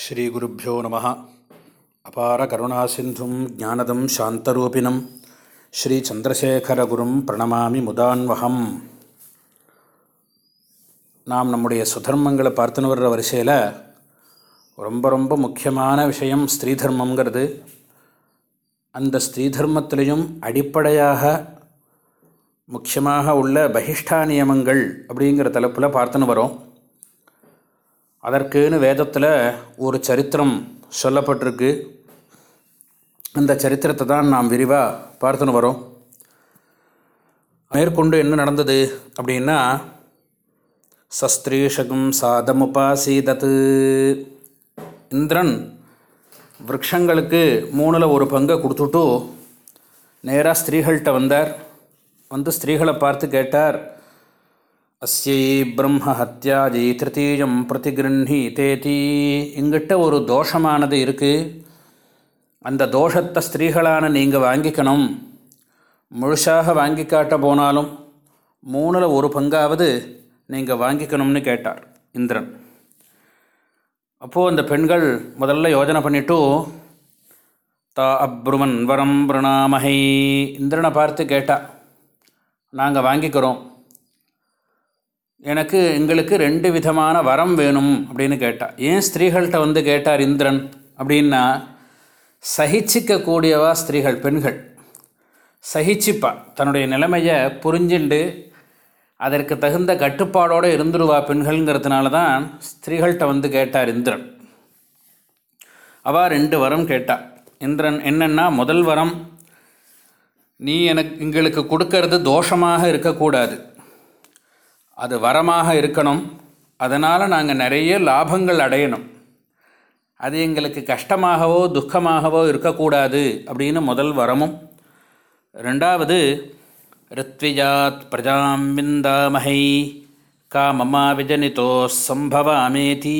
ஸ்ரீகுருப்போ நம. அபார கருணாசிந்தும் ஜானதம் சாந்தரூபிணம். ஸ்ரீச்சந்திரசேகரகுரும் பிரணமாமி முதான்வகம் நாம் நம்முடைய சுதர்மங்களை பார்த்துன்னு வர்ற வரிசையில் ரொம்ப ரொம்ப முக்கியமான விஷயம் ஸ்ரீ தர்மங்கிறது அந்த ஸ்ரீ தர்மத்திலையும் அடிப்படையாக முக்கியமாக உள்ள பகிஷ்டா நியமங்கள் அப்படிங்கிற தலைப்பில் பார்த்துன்னு வரோம். அதற்குன்னு வேதத்தில் ஒரு சரித்திரம் சொல்லப்பட்டிருக்கு. அந்த சரித்திரத்தை தான் நாம் விரிவாக பார்த்துன்னு வரோம். மேற்கொண்டு என்ன நடந்தது அப்படின்னா சஸ்திரீஷகம் சாதமுபாசீதத்து. இந்திரன் விரக்ஷங்களுக்கு மூணில் ஒரு பங்கை கொடுத்துட்டு நேராக ஸ்திரீகள்கிட்ட வந்தார். வந்து ஸ்திரீகளை பார்த்து கேட்டார் அஸ்யை பிரம்ம ஹத்யாஜி திருத்தீயம் பிரதிகிருஹீதேதி எங்கிட்ட ஒரு தோஷமானது இருக்குது அந்த தோஷத்தை ஸ்திரீகளான நீங்கள் வாங்கிக்கணும். முழுசாக வாங்கி காட்ட போனாலும் மூணில் ஒரு பங்காவது நீங்கள் வாங்கிக்கணும்னு கேட்டார் இந்திரன். அப்போது அந்த பெண்கள் முதல்ல யோஜனை பண்ணிவிட்டு தா அப்ருமன் வரம் பிரணாமகை இந்திரனை பார்த்து கேட்டா நாங்கள் வாங்கிக்கிறோம். எனக்கு எங்களுக்கு ரெண்டு விதமான வரம் வேணும் அப்படின்னு கேட்டா. ஏன் ஸ்திரீகள்கிட்ட வந்து கேட்டார் இந்திரன்? அப்படின்னா சகிச்சிக்கக்கூடியவா ஸ்திரீகள் பெண்கள். சகிச்சிப்பா. தன்னுடைய நிலைமையை புரிஞ்சுண்டு அதற்கு தகுந்த கட்டுப்பாடோடு இருந்துருவா பெண்கள்ங்கிறதுனால தான் ஸ்திரீகள்கிட்ட வந்து கேட்டார் இந்திரன். அவள் ரெண்டு வரம் கேட்டா. இந்திரன் என்னென்னா முதல் வரம் நீ எனக்கு எங்களுக்கு கொடுக்கறது தோஷமாக இருக்கக்கூடாது. அது வரமாக இருக்கணும். அதனால் நாங்கள் நிறைய லாபங்கள் அடையணும். அது எங்களுக்கு கஷ்டமாகவோ துக்கமாகவோ இருக்கக்கூடாது அப்படின்னு முதல் வரமும். ரெண்டாவது ரித்விஜாத் பிரஜாம் விந்தாமகை காமமா விஜனிதோ சம்பவாமேதி.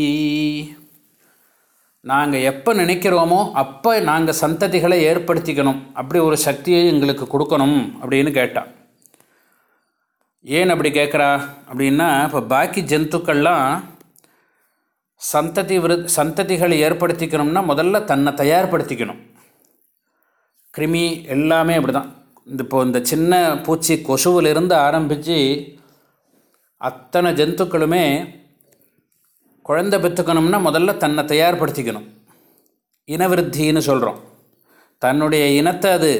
நாங்கள் எப்போ நினைக்கிறோமோ அப்போ நாங்கள் சந்ததிகளை ஏற்படுத்திக்கணும். அப்படி ஒரு சக்தியை எங்களுக்கு கொடுக்கணும் அப்படின்னு கேட்டான் ஏன் அப்படி கேட்குறா அப்படின்னா இப்போ பாக்கி ஜந்துக்கள்லாம் சந்ததி விரு சந்ததிகளை ஏற்படுத்திக்கணும்னா முதல்ல தன்னை தயார்படுத்திக்கணும். கிருமி எல்லாமே அப்படி தான் இந்த இப்போ இந்த சின்ன பூச்சி கொசுவிலிருந்து ஆரம்பித்து அத்தனை ஜந்துக்களுமே குழந்தை பெற்றுக்கணும்னா முதல்ல தன்னை தயார்படுத்திக்கணும். இனவிருத்தின்னு சொல்கிறோம் தன்னுடைய இனத்தை அது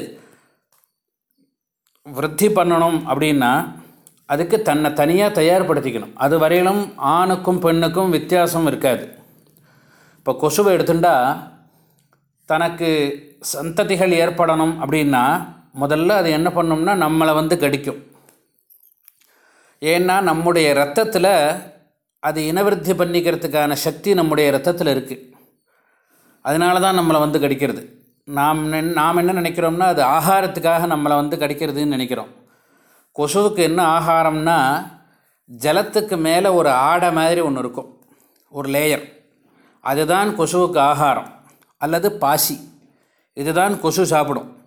விருத்தி பண்ணணும் அப்படின்னா அதுக்கு தன்னை தனியாக தயார்படுத்திக்கணும். அது வரையிலும் ஆணுக்கும் பெண்ணுக்கும் வித்தியாசம் இருக்காது. இப்போ கொசுவை எடுத்துட்டா தனக்கு சந்ததிகள் ஏற்படணும் அப்படின்னா முதல்ல அது என்ன பண்ணோம்னா நம்மளை வந்து கடிக்கும். ஏன்னா நம்முடைய ரத்தத்தில் அது இனவிருத்தி பண்ணிக்கிறதுக்கான சக்தி நம்முடைய ரத்தத்தில் இருக்குது அதனால தான் நம்மளை வந்து கடிக்கிறது. நாம் நாம் என்ன நினைக்கிறோம்னா அது ஆகாரத்துக்காக நம்மளை வந்து கடிக்கிறதுன்னு நினைக்கிறோம். கொசுவுக்கு என்ன ஆகாரம்னா ஜலத்துக்கு மேலே ஒரு ஆடை மாதிரி ஒன்று இருக்கும். ஒரு லேயர் அதுதான் கொசுவுக்கு ஆகாரம். அல்லது பாசி. இதுதான் கொசு சாப்பிடும்.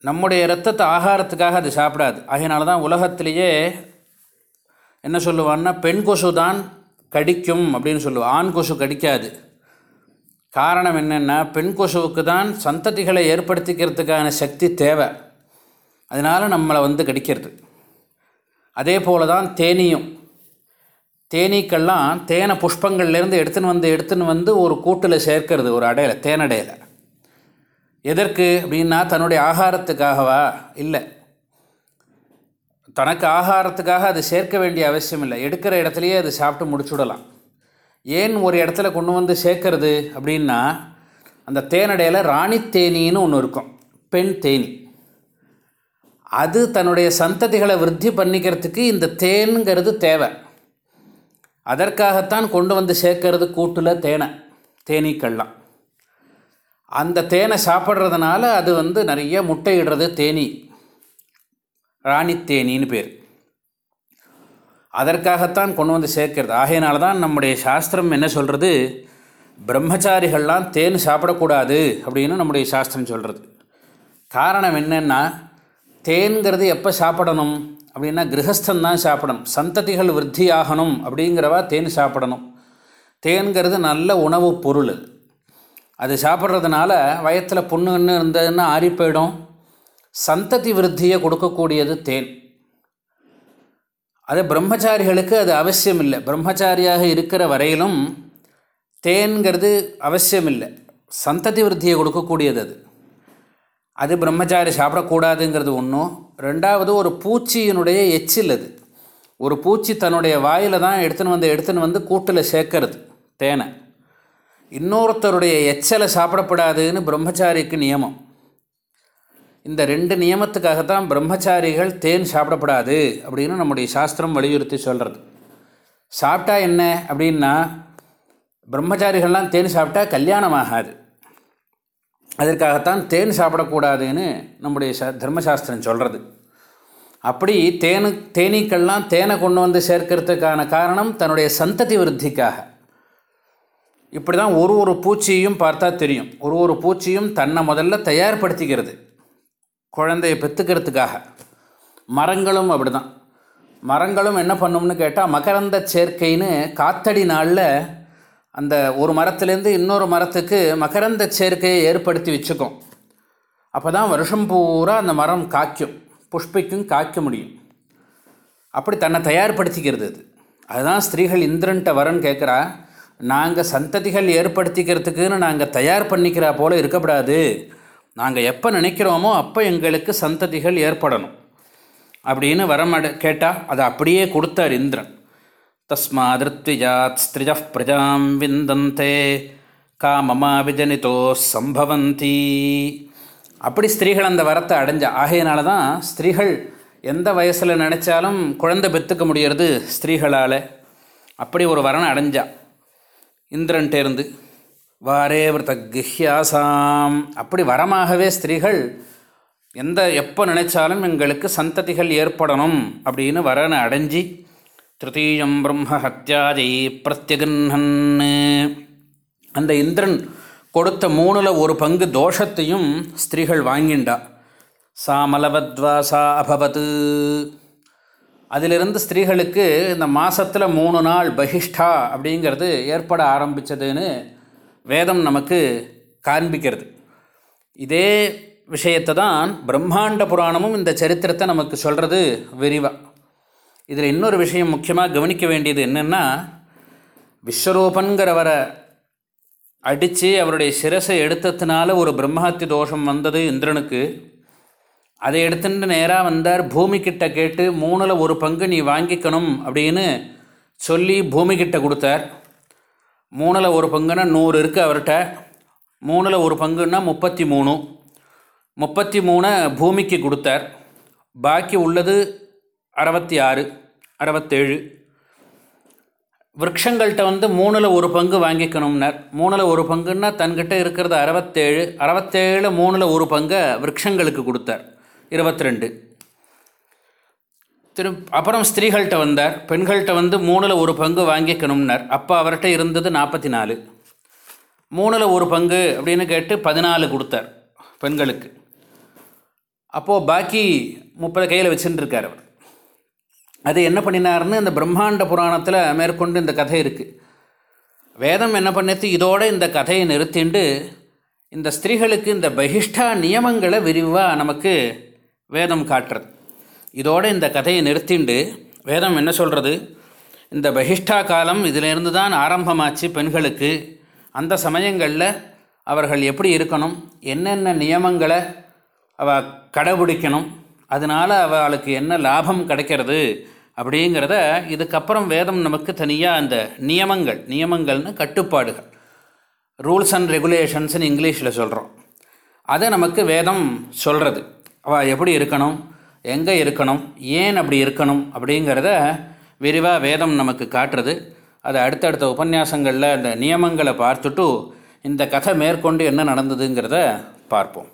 நம்முடைய இரத்தத்தை ஆகாரத்துக்காக அது சாப்பிடாது. அதனால தான் உலகத்திலேயே என்ன சொல்லுவான்னா பெண் கொசு தான் கடிக்கும் அப்படின்னு சொல்லுவாள் ஆண் கொசு கடிக்காது. காரணம் என்னென்னா பெண் கொசுவுக்கு தான் சந்ததிகளை ஏற்படுத்திக்கிறதுக்கான சக்தி தேவை. அதனால் நம்மளை வந்து கடிக்கிறது. அதே போல் தான் தேனியும். தேனீக்கள்லாம் தேனை புஷ்பங்கள்லேருந்து எடுத்துன்னு வந்து எடுத்துன்னு வந்து ஒரு கூட்டில் சேர்க்கறது ஒரு அடையில் தேனடையில் எதற்கு அப்படின்னா தன்னுடைய ஆகாரத்துக்காகவா? இல்லை. தனக்கு ஆகாரத்துக்காக அது சேர்க்க வேண்டிய அவசியம் இல்லை. எடுக்கிற இடத்துலையே அது சாப்பிட்டு முடிச்சுடலாம். ஏன் ஒரு இடத்துல கொண்டு வந்து சேர்க்கறது அப்படின்னா அந்த தேனடையில் ராணி தேனின்னு ஒன்று இருக்கும். பெண் தேனி. அது தன்னுடைய சந்ததிகளை விருத்தி பண்ணிக்கிறதுக்கு இந்த தேனுங்கிறது தேவை. அதற்காகத்தான் கொண்டு வந்து சேர்க்கறது கூட்டில் தேனை தேனீக்கள்லாம். அந்த தேனை சாப்பிட்றதுனால அது வந்து நிறைய முட்டையிடுறது தேனி ராணி தேனின்னு பேர். அதற்காகத்தான் கொண்டு வந்து சேர்க்கிறது. ஆகையினால தான் நம்முடைய சாஸ்திரம் என்ன சொல்கிறது பிரம்மச்சாரிகள்லாம் தேன் சாப்பிடக்கூடாது அப்படின்னு நம்முடைய சாஸ்திரம் சொல்கிறது காரணம் என்னென்னா தேன்கிறது எப்போ சாப்பிடணும்? அப்படின்னா கிரகஸ்தன் தான் சாப்பிடணும். சந்ததிகள் விருத்தி ஆகணும் அப்படிங்கிறவா தேன் சாப்பிடணும். தேன்கிறது நல்ல உணவுப் பொருள். அது. அது சாப்பிட்றதுனால வயத்தில் புண்ணுன்னு இருந்ததுன்னா ஆறி போயிடும். சந்ததி விருத்தியை கொடுக்கக்கூடியது தேன். அது பிரம்மச்சாரிகளுக்கு அது அவசியம் இல்லை பிரம்மச்சாரியாக இருக்கிற வரையிலும் தேன்கிறது அவசியம் இல்லை சந்ததி விருத்தியை கொடுக்கக்கூடியது அது. அது பிரம்மச்சாரி சாப்பிடக்கூடாதுங்கிறது ஒன்றும் ரெண்டாவது ஒரு பூச்சியினுடைய எச்சில் அது. ஒரு பூச்சி தன்னுடைய வாயில் தான் எடுத்துன்னு வந்து எடுத்துன்னு வந்து கூட்டில் சேர்க்கறது தேனை. இன்னொருத்தருடைய எச்சலை சாப்பிடப்படாதுன்னு பிரம்மச்சாரிக்கு நியமம். இந்த ரெண்டு நியமத்துக்காகத்தான் பிரம்மச்சாரிகள் தேன் சாப்பிடப்படாது அப்படின்னு நம்முடைய சாஸ்திரம் வலியுறுத்தி சொல்கிறது சாப்பிட்டா என்ன அப்படின்னா பிரம்மச்சாரிகள்லாம் தேன் சாப்பிட்டா கல்யாணம் ஆகாது. அதற்காகத்தான் தேன் சாப்பிடக்கூடாதுன்னு நம்முடைய ச தர்மசாஸ்திரம் சொல்கிறது அப்படி தேனு தேனீக்கள்லாம் தேனை கொண்டு வந்து சேர்க்கறதுக்கான காரணம் தன்னுடைய சந்ததி விருத்திக்காக. இப்படி தான் ஒரு ஒரு பூச்சியும் பார்த்தா தெரியும். ஒரு ஒரு பூச்சியும் தன்னை முதல்ல தயார்படுத்திக்கிறது. குழந்தையை பெற்றுக்கிறதுக்காக மரங்களும் அப்படி தான் மரங்களும் என்ன பண்ணும்னு கேட்டால் மகரந்த சேர்க்கைன்னு காத்தடி நாளில் அந்த ஒரு மரத்துலேருந்து இன்னொரு மரத்துக்கு மகரந்த சேர்க்கையை ஏற்படுத்தி வச்சுக்கும். அப்போ தான் வருஷம் பூரா அந்த மரம் காய்க்கும் புஷ்பிக்கும் காய்க்க முடியும். அப்படி தன்னை தயார்படுத்திக்கிறது அது. அதுதான் ஸ்திரீகள் இந்திரன்ட்ட வரன் கேட்குறா நாங்கள் சந்ததிகள் ஏற்படுத்திக்கிறதுக்குன்னு நாங்கள் தயார் பண்ணிக்கிறா போல் இருக்கக்கூடாது நாங்கள் எப்போ நினைக்கிறோமோ அப்போ எங்களுக்கு சந்ததிகள் ஏற்படணும். அப்படின்னு வரமட கேட்டால் அதை அப்படியே கொடுத்தார் இந்திரன். தஸ்மாதிருத்விஜாத் ஸ்திரிஜ பிரஜாம் விந்தந்தே காமமாவிஜனிதோ சம்பவந்தி அப்படி ஸ்திரீகள் அந்த வரத்தை அடைஞ்சா ஆகையினால தான் ஸ்திரீகள் எந்த வயசில் நினச்சாலும் குழந்தை பெற்றுக்க முடியறது ஸ்திரீகளால். அப்படி ஒரு வரனை அடைஞ்சா இந்திரன்ட்டேருந்து வாரே விரத கிஹ்யாசாம் அப்படி வரமாகவே ஸ்திரீகள் எந்த எப்போ நினைச்சாலும் எங்களுக்கு சந்ததிகள் ஏற்படணும் அப்படின்னு வரனை அடைஞ்சி திருத்தீயம் பிரம்ம ஹத்யாஜை பிரத்யகன்ஹன் அந்த இந்திரன் கொடுத்த மூணில் ஒரு பங்கு தோஷத்தையும் ஸ்திரீகள் வாங்கிண்டா. சாமலவத்வாசா அபவது. அதிலிருந்து ஸ்திரீகளுக்கு இந்த மாதத்தில் மூணு நாள் பகிஷ்டா அப்படிங்கிறது ஏற்பட ஆரம்பித்ததுன்னு வேதம் நமக்கு காண்பிக்கிறது. இதே விஷயத்தை தான் பிரம்மாண்ட புராணமும் இந்த சரித்திரத்தை நமக்கு சொல்கிறது விரிவாக இதில் இன்னொரு விஷயம் முக்கியமாக கவனிக்க வேண்டியது என்னென்னா விஸ்வரூபன்கிறவரை அடித்து அவருடைய சிரசை எடுத்ததுனால ஒரு பிரம்மஹத்தி தோஷம் வந்தது இந்திரனுக்கு. அதை எடுத்துட்டு நேராக வந்தார் பூமிக்கிட்ட கேட்டு மூணில் ஒரு பங்கு நீ வாங்கிக்கணும் அப்படின்னு சொல்லி பூமிக்கிட்ட கொடுத்தார். மூணில் ஒரு பங்குன்னா நூறு இருக்குது அவர்கிட்ட. மூணில் ஒரு பங்குன்னா முப்பத்தி மூணு. முப்பத்தி மூணை பூமிக்கு கொடுத்தார். பாக்கி உள்ளது அறுபத்தி ஆறு அறுபத்தேழு. விரக்ஷங்கள்கிட்ட வந்து மூணில் ஒரு பங்கு வாங்கிக்கணும்னார். மூணில் ஒரு பங்குன்னா தன்கிட்ட இருக்கிறது அறுபத்தேழு அறுபத்தேழு மூணில் ஒரு பங்கை விரக்ஷங்களுக்கு கொடுத்தார். இருபத்தி ரெண்டு திரு அப்புறம் ஸ்திரீகள்கிட்ட வந்தார். பெண்கள்கிட்ட வந்து மூணில் ஒரு பங்கு வாங்கிக்கணும்னார். அப்போ அவர்கிட்ட இருந்தது நாற்பத்தி நாலு மூணில் ஒரு பங்கு அப்படின்னு கேட்டு பதினாலு கொடுத்தார் பெண்களுக்கு. அப்போது பாக்கி முப்பது கையில் வச்சுருக்கார் அவர். அது என்ன பண்ணினார்னு இந்த பிரம்மாண்ட புராணத்தில் மேற்கொண்டு இந்த கதை இருக்குது வேதம் என்ன பண்ணிட்டு இதோடு இந்த கதையை நிறுத்திண்டு இந்த ஸ்திரீகளுக்கு இந்த பகிஷ்டா நியமங்களை விரிவாக நமக்கு வேதம் காட்டுறது. இதோடு இந்த கதையை நிறுத்திண்டு வேதம் என்ன சொல்கிறது இந்த பகிஷ்டா காலம் இதிலிருந்து தான் ஆரம்பமாச்சு பெண்களுக்கு. அந்த சமயங்களில் அவர்கள் எப்படி இருக்கணும்? என்னென்ன நியமங்களை அவ கடைபிடிக்கணும்? அதனால் அவளுக்கு என்ன லாபம் கிடைக்கிறது? அப்படிங்கிறத இதுக்கப்புறம் வேதம் நமக்கு தனியாக அந்த நியமங்கள் நியமங்கள்னு கட்டுப்பாடுகள். ரூல்ஸ் அண்ட் ரெகுலேஷன்ஸ்னு இங்கிலீஷில் சொல்கிறோம் அதை நமக்கு வேதம் சொல்கிறது அவள் எப்படி இருக்கணும்? எங்கே இருக்கணும்? ஏன் அப்படி இருக்கணும்? அப்படிங்கிறத விரிவாக வேதம் நமக்கு காட்டுறது. அது அடுத்தடுத்த உபன்யாசங்களில் அந்த நியமங்களை பார்த்துட்டு இந்த கதை மேற்கொண்டு என்ன நடந்ததுங்கிறத பார்ப்போம்.